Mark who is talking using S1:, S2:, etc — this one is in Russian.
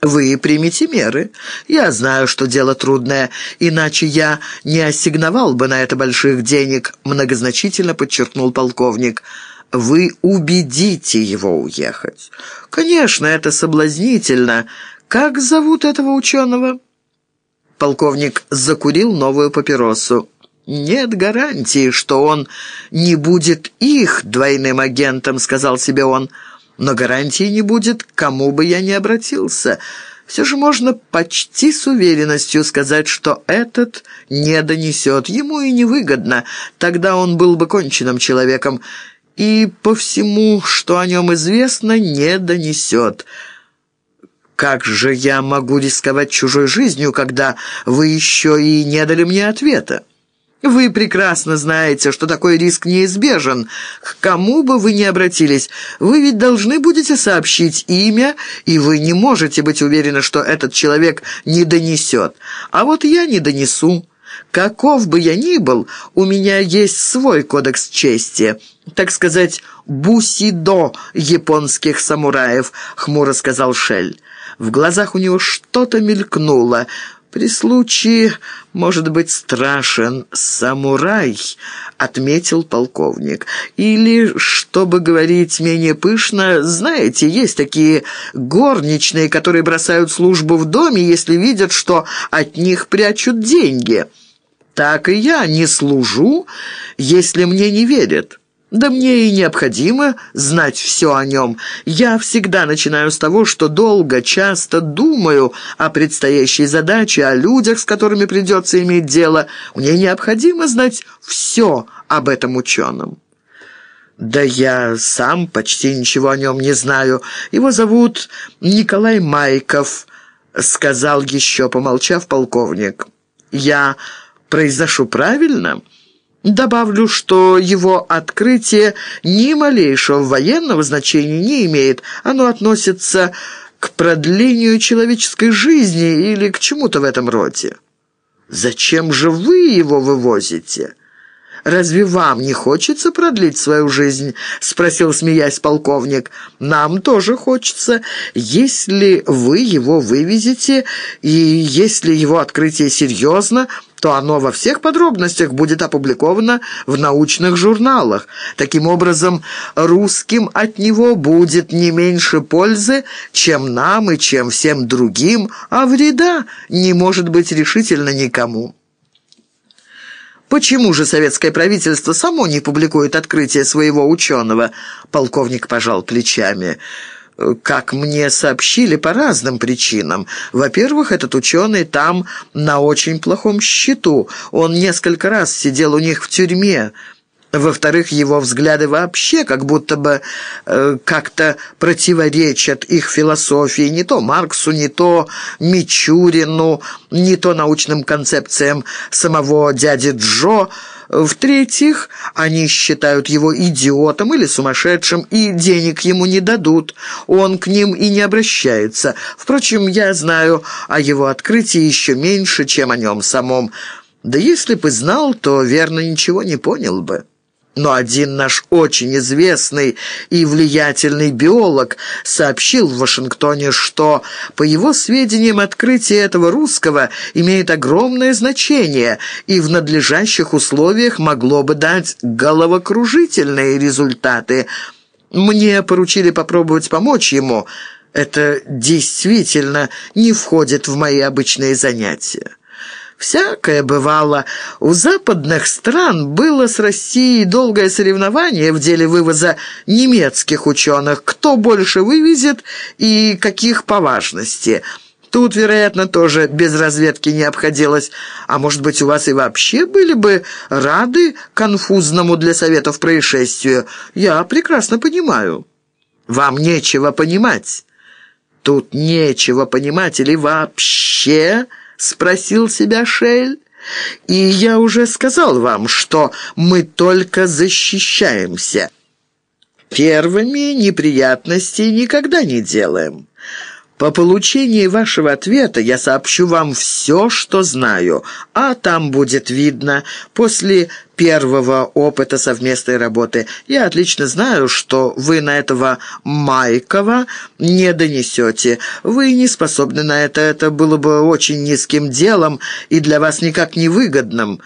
S1: Вы примите меры. Я знаю, что дело трудное, иначе я не ассигновал бы на это больших денег», многозначительно подчеркнул полковник. «Вы убедите его уехать». «Конечно, это соблазнительно. Как зовут этого ученого?» Полковник закурил новую папиросу. «Нет гарантии, что он не будет их двойным агентом», — сказал себе он но гарантии не будет, кому бы я ни обратился. Все же можно почти с уверенностью сказать, что этот не донесет. Ему и невыгодно, тогда он был бы конченным человеком, и по всему, что о нем известно, не донесет». «Как же я могу рисковать чужой жизнью, когда вы еще и не дали мне ответа?» Вы прекрасно знаете, что такой риск неизбежен. К кому бы вы ни обратились, вы ведь должны будете сообщить имя, и вы не можете быть уверены, что этот человек не донесет. А вот я не донесу. Каков бы я ни был, у меня есть свой кодекс чести, так сказать, бусидо японских самураев», — хмуро сказал Шель. В глазах у него что-то мелькнуло — при случае, может быть, страшен самурай, отметил полковник. Или, чтобы говорить менее пышно, знаете, есть такие горничные, которые бросают службу в доме, если видят, что от них прячут деньги. Так и я не служу, если мне не верят. Да мне и необходимо знать все о нем. Я всегда начинаю с того, что долго, часто думаю о предстоящей задаче, о людях, с которыми придется иметь дело. Мне необходимо знать все об этом ученом. «Да я сам почти ничего о нем не знаю. Его зовут Николай Майков», — сказал еще, помолчав полковник. «Я произношу правильно?» Добавлю, что его открытие ни малейшего военного значения не имеет. Оно относится к продлению человеческой жизни или к чему-то в этом роде. Зачем же вы его вывозите?» «Разве вам не хочется продлить свою жизнь?» — спросил, смеясь полковник. «Нам тоже хочется. Если вы его вывезете, и если его открытие серьезно, то оно во всех подробностях будет опубликовано в научных журналах. Таким образом, русским от него будет не меньше пользы, чем нам и чем всем другим, а вреда не может быть решительно никому». Почему же советское правительство само не публикует открытие своего ученого? Полковник пожал плечами. Как мне сообщили, по разным причинам. Во-первых, этот ученый там на очень плохом счету. Он несколько раз сидел у них в тюрьме. Во-вторых, его взгляды вообще как будто бы э, как-то противоречат их философии, не то Марксу, не то Мичурину, не то научным концепциям самого дяди Джо. В-третьих, они считают его идиотом или сумасшедшим, и денег ему не дадут. Он к ним и не обращается. Впрочем, я знаю о его открытии еще меньше, чем о нем самом. Да если бы знал, то, верно, ничего не понял бы. Но один наш очень известный и влиятельный биолог сообщил в Вашингтоне, что, по его сведениям, открытие этого русского имеет огромное значение и в надлежащих условиях могло бы дать головокружительные результаты. Мне поручили попробовать помочь ему. Это действительно не входит в мои обычные занятия. Всякое бывало. У западных стран было с Россией долгое соревнование в деле вывоза немецких ученых. Кто больше вывезет и каких по важности. Тут, вероятно, тоже без разведки не обходилось. А может быть, у вас и вообще были бы рады конфузному для советов происшествию? Я прекрасно понимаю. Вам нечего понимать. Тут нечего понимать или вообще спросил себя Шель. «И я уже сказал вам, что мы только защищаемся. Первыми неприятностей никогда не делаем». По получении вашего ответа я сообщу вам все, что знаю, а там будет видно. После первого опыта совместной работы я отлично знаю, что вы на этого Майкова не донесете. Вы не способны на это, это было бы очень низким делом и для вас никак не выгодным».